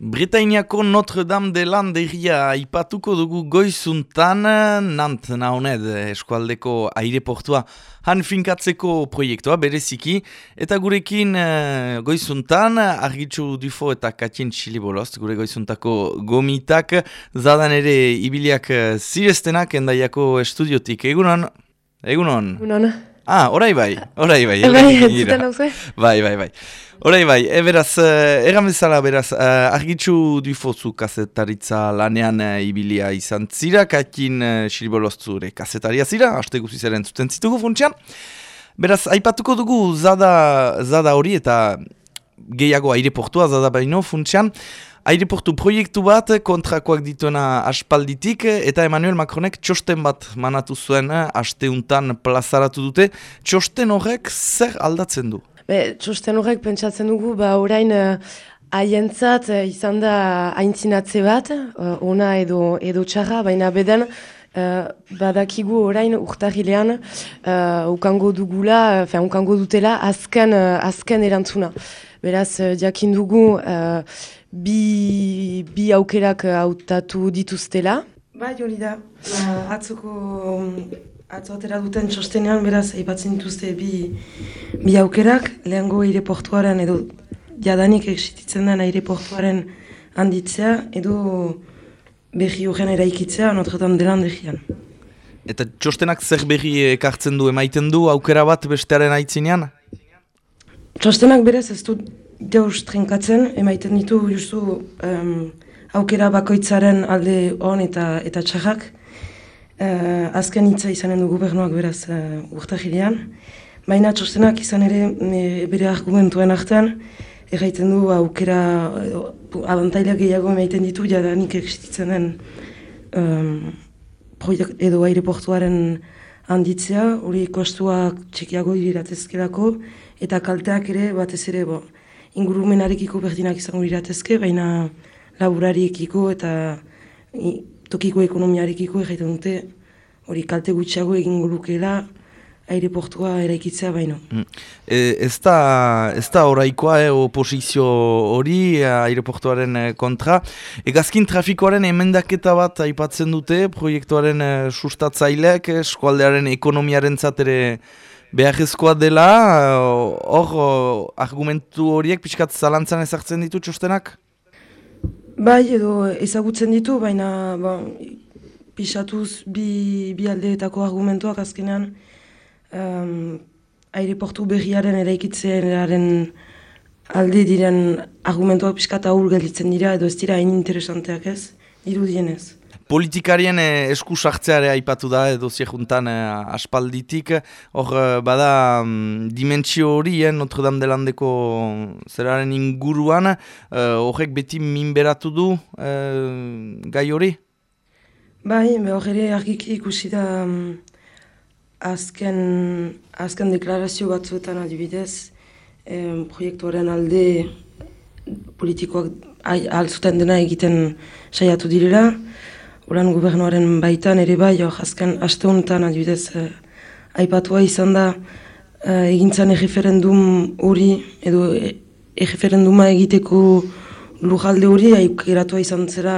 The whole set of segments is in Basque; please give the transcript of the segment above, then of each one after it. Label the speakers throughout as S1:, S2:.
S1: Britainiako Notre Dame de Landeria ipatuko dugu goizuntan, nant nahoned eskualdeko aireportua han finkatzeko proiektua bereziki, eta gurekin uh, goizuntan argitzu dufo eta katien txilibolost, gure goizuntako gomitak, zadan ere ibiliak uh, zirestenak endaiako estudiotik. Egunon? Egunon?
S2: Egunon.
S1: Ah, orai bai, orai bai.
S2: bai,
S1: bai, bai, bai. Horai bai, e, beraz, uh, egan bezala, beraz, uh, argitzu duifozu kazetaritza lanean uh, ibilia izan zira, kakin uh, xiriboloztzure kazetaria zira, haste guzizaren zuten zitugu funtsian. Beraz, aipatuko dugu zada, zada hori eta gehiago aireportua zada baino funtsian. Aireportu proiektu bat kontrakoak dituena aspalditik eta Emmanuel Macronek txosten bat manatu zuen asteuntan plazaratu dute. Txosten horrek zer aldatzen du?
S2: Be, txosten horrek pentsatzen dugu, ba, orain uh, haientzat uh, izan da haintzinatze bat, uh, ona edo, edo txarra, baina beden uh, badakigu orain urtahilean uh, ukango dugula, uh, ukango dutela azken, uh, azken erantzuna. Beraz, diakin dugu uh, bi, bi aukerak hautatu dituztela.
S3: Bai, hori da, uh, atzoko Atzo atera duten txostenean, beraz, aipatzen dituzte bi, bi aukerak, lehengo aireportuaren edo jadanik eksititzen den aireportuaren handitzea, edo behi horren eraikitzea, notretan delan dehian.
S1: Eta txostenak zer behi ekartzen du, emaiten du, aukera bat bestearen aitzinean?
S3: Txostenak berez ez du deus trenkatzen, emaiten ditu justu um, aukera bakoitzaren alde hon eta, eta txarrak, Uh, azken hitza izanen du gobernuak beraz uh, urtahilean. Baina txostenak izan ere bere argumentuen artean, erraiten du aukera abantaila gehiago emaiten ditu, jadanik existitzen den um, edo aireportuaren handitzea, hori kostuak txekiago iriratezkelako, eta kalteak ere batez ere bo, ingurumenarekiko berdinak izango iriratezke, baina laburariekiko eta tokiko ekonomiarekiko egiten dute hori kalte gutxiago egin lukela aireportua eraikitzea baino. Mm.
S1: E, ez da, ez da oraikoa eh, oposizio hori aireportuaren eh, kontra. Egazkin trafikoaren emendaketa bat aipatzen dute proiektuaren eh, sustatzaileak eskualdearen ekonomiaren zatere beharrezkoa dela. Hor argumentu horiek pixkat zalantzan ezartzen ditu txostenak?
S3: Bai, edo ezagutzen ditu, baina ba, pisatuz bi, bi aldeetako argumentuak azkenean um, aireportu berriaren eraikitzearen alde diren argumentuak piskata hur gelditzen dira, edo ez dira hain interesanteak ez, irudienez
S1: politikarien eh, esku sartzeare aipatu da edo ziehuntan eh, aspalditik. Hor, eh, bada mm, dimentsio hori, eh, Notre Dame delandeko zeraren inguruan, horrek beti minberatu du gai hori?
S3: Bai, hor ere argiki ikusi da um, azken, azken deklarazio batzuetan adibidez, eh, proiektuaren alde politikoak altzuten dena egiten saiatu direla, Oran gobernuaren baitan ere bai, jo, azken aste honetan adibidez eh, aipatua izan da eh, egintzan egeferendum hori edo egeferenduma egiteko lujalde hori aukeratua izan zera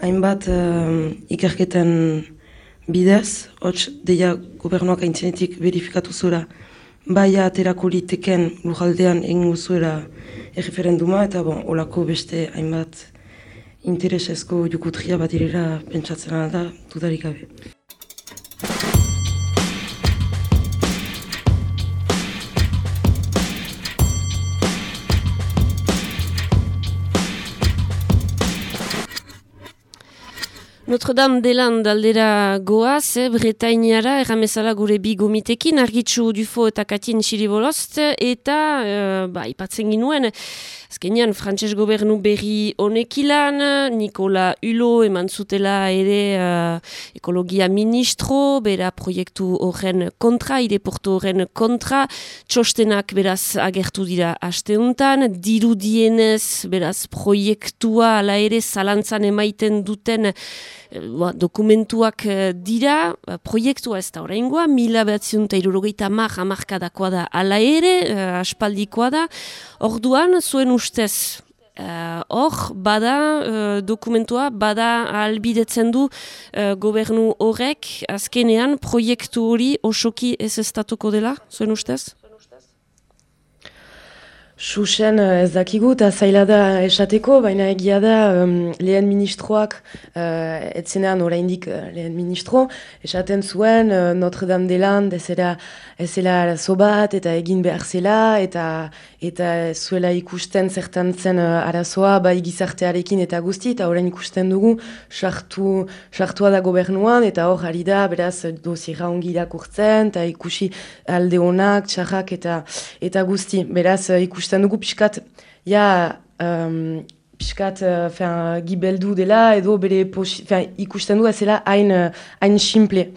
S3: hainbat eh, ikerketen bidez, hots deia gobernuak aintzenetik verifikatu zura bai aterako liteken lujaldean egin guzuera egeferenduma eta bon, olako beste hainbat interesezko jukutria bat irera pentsatzen da, dudarik gabe.
S4: Notre Dame de Land aldera goaz, eh, Bretainiara, erramezala gure bi gomitekin, argitzu dufo eta katin xiribolost, eta, uh, ba, ipatzen ginuen, Azkenean, frantses gobernu berri honekilan, Nikola Ulo eman zutela ere uh, ekologia ministro, bera proiektu horren kontra, ireportu horren kontra, txostenak beraz agertu dira asteuntan, dirudienez beraz proiektua ala ere zalantzan emaiten duten uh, dokumentuak uh, dira, uh, proiektua ez da horrengoa, mila behatziun eta irurogeita mar amarkadakoa da ala ere, uh, aspaldikoa da, orduan zuen ustez Hor, bada dokumentua, bada albidetzen du gobernu horrek, azkenean proiektu hori osoki ez estatuko dela, zuen ustez?
S2: Susen eh, ez dakigu eta zaila da esateko, baina egia da um, lehen ministroak, uh, etzenean oraindik uh, lehen ministro, esaten zuen uh, Notre Dame de Land ezela, ezela bat eta egin behar zela eta eta zuela ikusten zertan zen uh, arazoa bai gizartearekin eta guzti eta orain ikusten dugu sartu, sartua da gobernuan eta hor ari da beraz dozira ongi irakurtzen eta ikusi alde honak, txarrak eta, eta guzti, beraz ikusten ikusten dugu pixkat, ja, um, pixkat, uh, gibeldu dela, edo bere ikusten du ezela hain, uh, hain simple.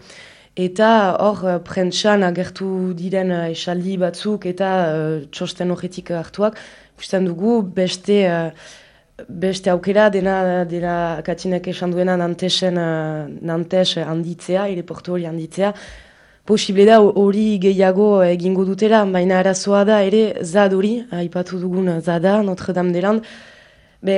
S2: Eta hor, uh, prentsan agertu diren uh, esaldi batzuk eta uh, txosten horretik hartuak, ikusten dugu beste, uh, beste aukera dena, dena katinek esan duena nantesen, uh, nantes handitzea, ere hori handitzea, posible da hori gehiago egingo dutela, baina arazoa da ere zad hori, aipatu dugun zada, Notre Dame de Land,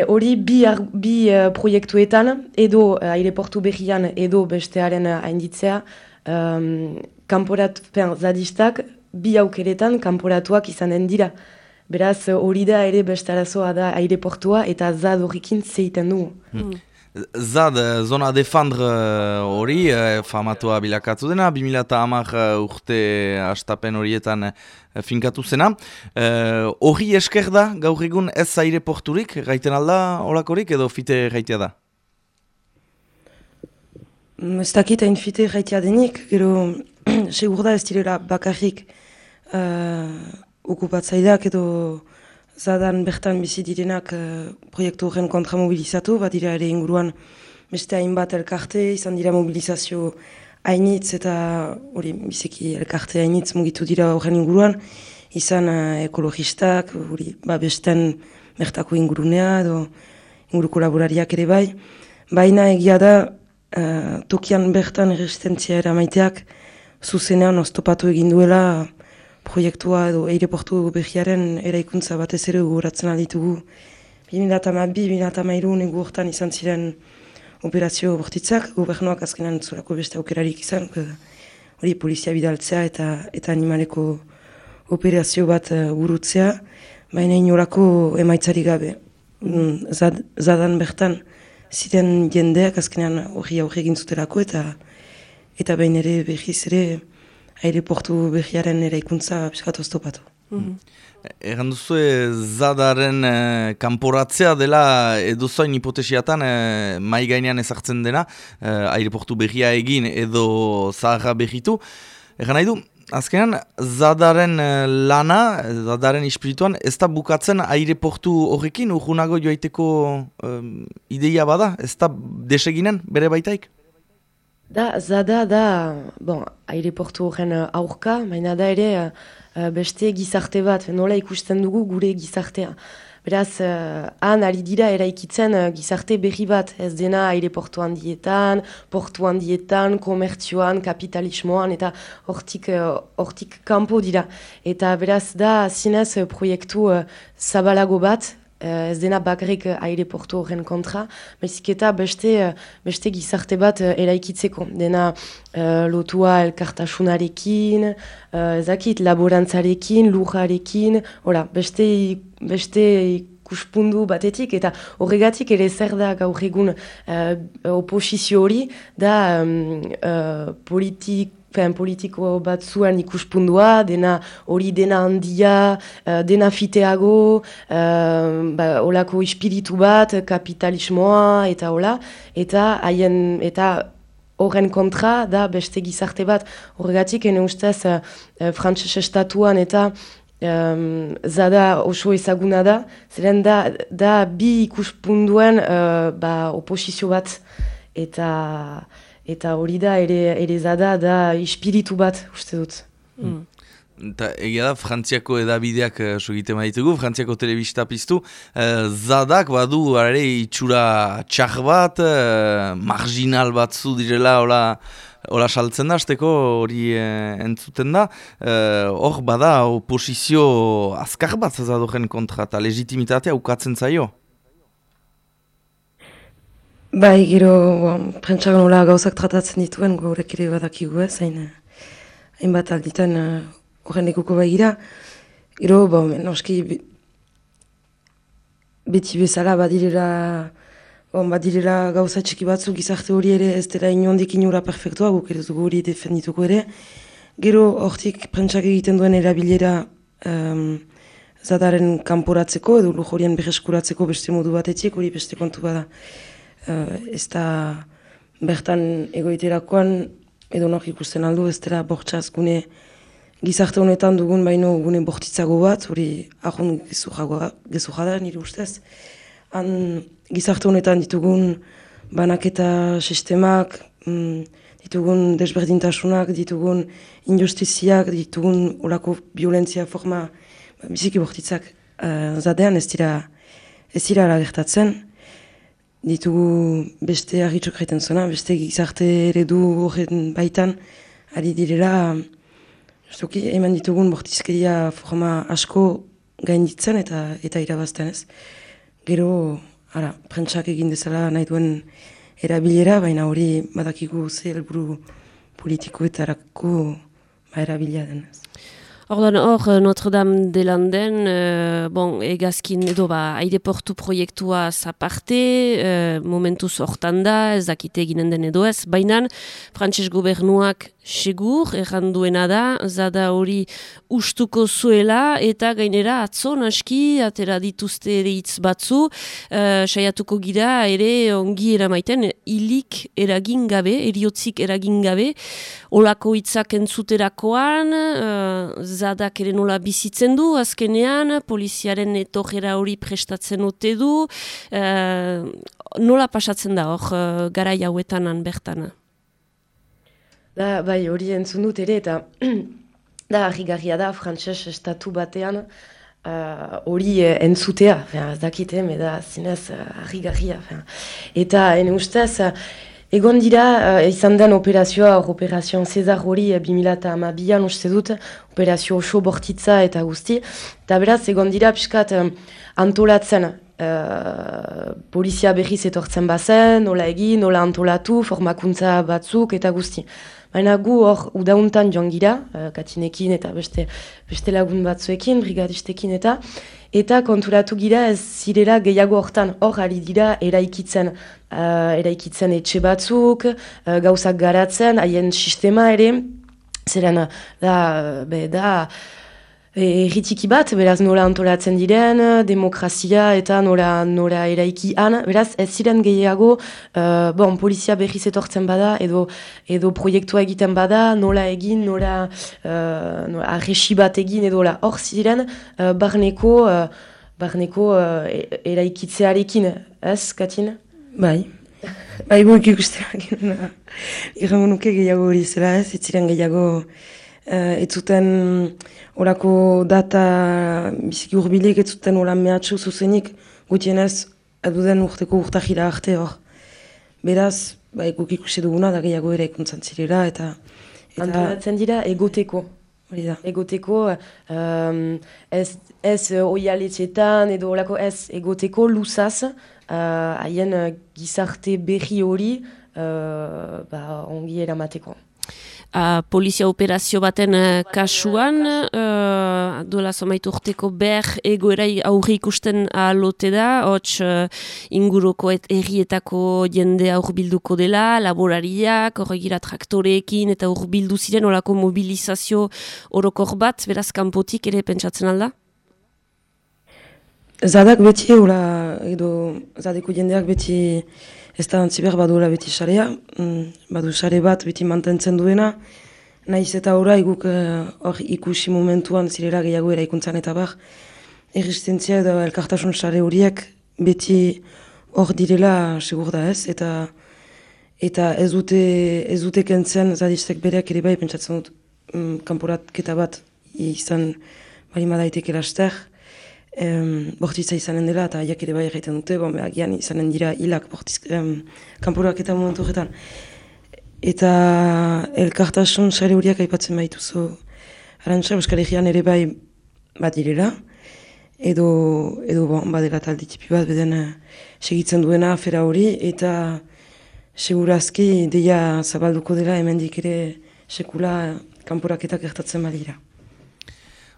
S2: hori bi, bi uh, proiektuetan, edo uh, aireportu berrian, edo bestearen hainditzea, um, kanporat, pen, zadistak, bi aukeretan kanporatuak izanen dira. Beraz hori da ere beste arazoa da aireportua eta zad horrekin zeiten dugu. Hmm.
S1: Zad, eh, zona defandre eh, hori, uh, famatua bilakatu dena, 2008 urte astapen horietan finkatu zena. Hori uh, esker da, gaur egun ez zaire porturik, gaiten alda olakorik edo fite gaitea da?
S3: Mm, ez dakit hain fite gaitea denik, gero segur da ez direla bakarrik uh, okupatzaidak edo zadan bertan bizi direnak uh, proiektu horren kontra mobilizatu, bat dira ere inguruan beste hainbat elkarte, izan dira mobilizazio hainitz eta hori biziki elkarte hainitz mugitu dira horren inguruan, izan uh, ekologistak, hori ba, besten bertako ingurunea edo inguruko laborariak ere bai, baina egia da uh, tokian bertan resistentzia eramaiteak zuzenean oztopatu egin duela proiektua edo eireportu behiaren eraikuntza batez ere gogoratzen alditugu. 2008-2008 negu hortan izan ziren operazio bortitzak, gobernuak azkenan zurako beste aukerarik izan, hori polizia bidaltzea eta eta animaleko operazio bat uh, burutzea, baina inolako emaitzari gabe. Mm, zad, zadan bertan ziren jendeak azkenean hori aurre egin zutelako eta eta behin ere behiz ere aireportu behiaren ere ikuntza piskat oztopatu. Mm -hmm.
S1: Egan duzu zadaren e, kanporatzea dela edozoin hipotesiatan e, mai gainean ezartzen dena, e, aireportu behia egin edo zaharra behitu. Egan nahi du, azkenan zadaren lana, zadaren espirituan, ez da bukatzen aireportu horrekin, urgunago joaiteko e, ideia bada, ez da deseginen bere baitaik?
S2: Da, zada da, bon, aireportu horren uh, aurka, baina da ere uh, uh, beste gizarte bat, nola ikusten dugu gure gizartea. Beraz, uh, han ari dira eraikitzen uh, gizarte berri bat, ez dena aireportu handietan, portu handietan, komertzioan, kapitalismoan, eta hortik, uh, hortik kanpo dira. Eta beraz, da, zinez, uh, proiektu uh, zabalago bat, Uh, ez dena bakarrik uh, aireportu horren kontra, baizik eta beste, uh, beste gizarte bat uh, eraikitzeko. Dena uh, lotua elkartasunarekin, uh, ezakit laborantzarekin, lujarekin, ora, beste, beste ikuspundu batetik, eta horregatik ere zer da gaur egun uh, oposizio hori, da um, uh, politik, pen politiko bat zuen ikuspundua, dena hori dena handia, uh, dena fiteago, uh, ba, olako espiritu bat, kapitalismoa eta hola, eta haien, eta horren kontra da beste gizarte bat, horregatik ene ustez uh, uh, estatuan eta um, zada oso ezaguna da, zeren da, da bi ikuspunduen uh, ba, oposizio bat, eta eta hori da ere, ere zada da ispiritu bat, uste dut. Mm.
S1: Eta egia da, frantziako edabideak uh, sugite maitugu, frantziako telebista piztu, uh, zadak badu are itxura txar bat, uh, marginal batzu direla, hola, hola saltzen da, azteko hori entzuten da, hor uh, bada oposizio azkar bat zazadoren kontra, eta legitimitatea ukatzen zaio.
S3: Bai, gero, prentsak nola gauzak tratatzen dituen, gaurek ere badakigu ez, hain, hainbat alditan horren uh, bai gira. Gero, bon, noski, beti bezala badirela, bon, badirela gauza txiki batzu gizarte hori ere ez dela inondik inura perfektua, guk ere dugu hori defendituko ere. Gero, hortik prentsak egiten duen erabilera um, zadaren kanporatzeko edo lujorien berreskuratzeko beste modu batetik, hori beste kontu bada. Uh, ez da bertan egoiterakoan edo nok ikusten aldu, ez dela bortxaz gune gizarte honetan dugun baino gune bortitzago bat, hori ahon gezu jada nire ustez. Han gizarte honetan ditugun banaketa sistemak, mm, ditugun desberdintasunak, ditugun injustiziak, ditugun olako violentzia forma biziki bortitzak uh, zadean ez dira ez dira gertatzen ditugu beste argitzok jaiten zona, beste gizarte eredu horren baitan ari direla justuki eman ditugun bortizkeria forma asko gainditzen eta eta irabazten ez. Gero, ara, prentsak egin dezala nahi duen erabilera, baina hori badakigu ze helburu politikoetarako ba erabilia denez.
S4: Ordan hor, Notre Dame de Landen, uh, bon, egazkin edo ba, aireportu proiektua zaparte, uh, momentuz hortan da, ez dakite eginen den edo ez, baina frantses gobernuak segur, erranduena da, zada hori ustuko zuela, eta gainera atzo naski, atera dituzte ere hitz batzu, uh, saiatuko gira ere ongi eramaiten, hilik eragin gabe, eriotzik eragin gabe, olako hitzak entzuterakoan, uh, zadak ere nola bizitzen du, azkenean, poliziaren etorera hori prestatzen ote du, uh, nola pasatzen da hor, uh, gara jauetanan bertana?
S2: Da, bai, hori entzun dut ere, eta da, harri da, frantses estatu batean, uh, hori uh, entzutea, ez dakite, me da, zinez, uh, harri Eta, ene ustez, uh, egon dira, uh, izan den operazioa, operazioan Cesar hori, uh, 2008an uste dut, operazio oso bortitza eta guzti, eta beraz, egon dira, piskat, um, antolatzen, Uh, polizia berriz etortzen bazen, nola egin, nola antolatu, formakuntza batzuk eta guzti. Baina gu hor udauntan joan gira, uh, katinekin eta beste, beste lagun batzuekin, brigadistekin eta eta konturatu gira ez zirela gehiago hortan. Hor ari dira eraikitzen, uh, eraikitzen etxe batzuk, uh, gauzak garatzen, haien sistema ere, zeren da, be, da, erritiki bat, beraz nola antolatzen diren, demokrazia eta nola, nola eraiki han, beraz ez ziren gehiago, uh, bon, polizia berriz etortzen bada, edo, edo proiektua egiten bada, nola egin, nola, uh, nola bat egin, edo hor ziren, uh, barneko, uh, barneko uh, eraikitzearekin, ez, Katin?
S3: Bai. Bai, buik ikusteak, irrango nuke gehiago hori zela ez, ez ziren gehiago, uh, ez zuten orako data biziki urbilik ez zuten oran mehatxu zuzenik gutienez eduden urteko urtajira arte hor. Beraz, ba, guk ikusi duguna da gehiago ere ikuntzan zirela eta...
S2: eta... Antolatzen dira egoteko. Da. Egoteko, um, ez, ez oialetxetan edo orako ez egoteko luzaz uh, haien uh, gizarte berri hori uh, ba, ongi eramateko
S4: uh, polizia operazio baten uh, kasuan, uh, duela zomaitu urteko ber egoerai aurri ikusten alote da, hots uh, inguruko et errietako jende aurbilduko dela, laborariak, horregira traktoreekin eta aurbildu ziren olako mobilizazio orokor bat, beraz kanpotik ere pentsatzen alda?
S3: Zadak beti, ula, edo, zadeko jendeak beti ez da antziber badura beti sarea, mm, badu sare bat beti mantentzen duena, nahiz eta orai guk eh, hor ikusi momentuan zirera gehiago eraikuntzan eta bar, erristentzia edo elkartasun sare horiek beti hor direla segur da ez, eta eta ez dute, ez dute kentzen zadistek bereak ere bai pentsatzen dut mm, kanporatketa bat izan bali madaiteke laster, em, bortitza izanen dela eta aiak ere bai egiten dute, bon, agian izanen dira hilak bortiz, em, kanporak eta momentu horretan. Eta elkartasun sare horiak aipatzen baituzu arantxa, Euskal Herrian ere bai bat direla. edo, edo bon, badela talde tipi bat beden eh, segitzen duena afera hori, eta segurazki deia zabalduko dela hemendik ere sekula kanporaketak gertatzen badira.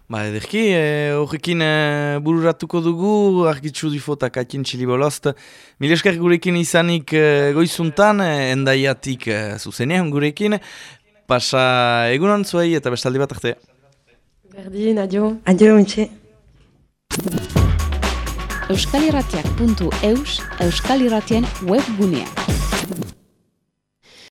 S1: Ba, ederki, e, horrekin e, bururatuko dugu, argitzu difotak atin txilibolost. Mileskar gurekin izanik e, goizuntan, e, endaiatik e, zuzenean gurekin. Pasa egunon zuei eta bestaldi bat arte.
S2: Berdin, adio.
S3: Adio, mitxe.
S5: euskalirratiak.eus, euskalirratien webgunea.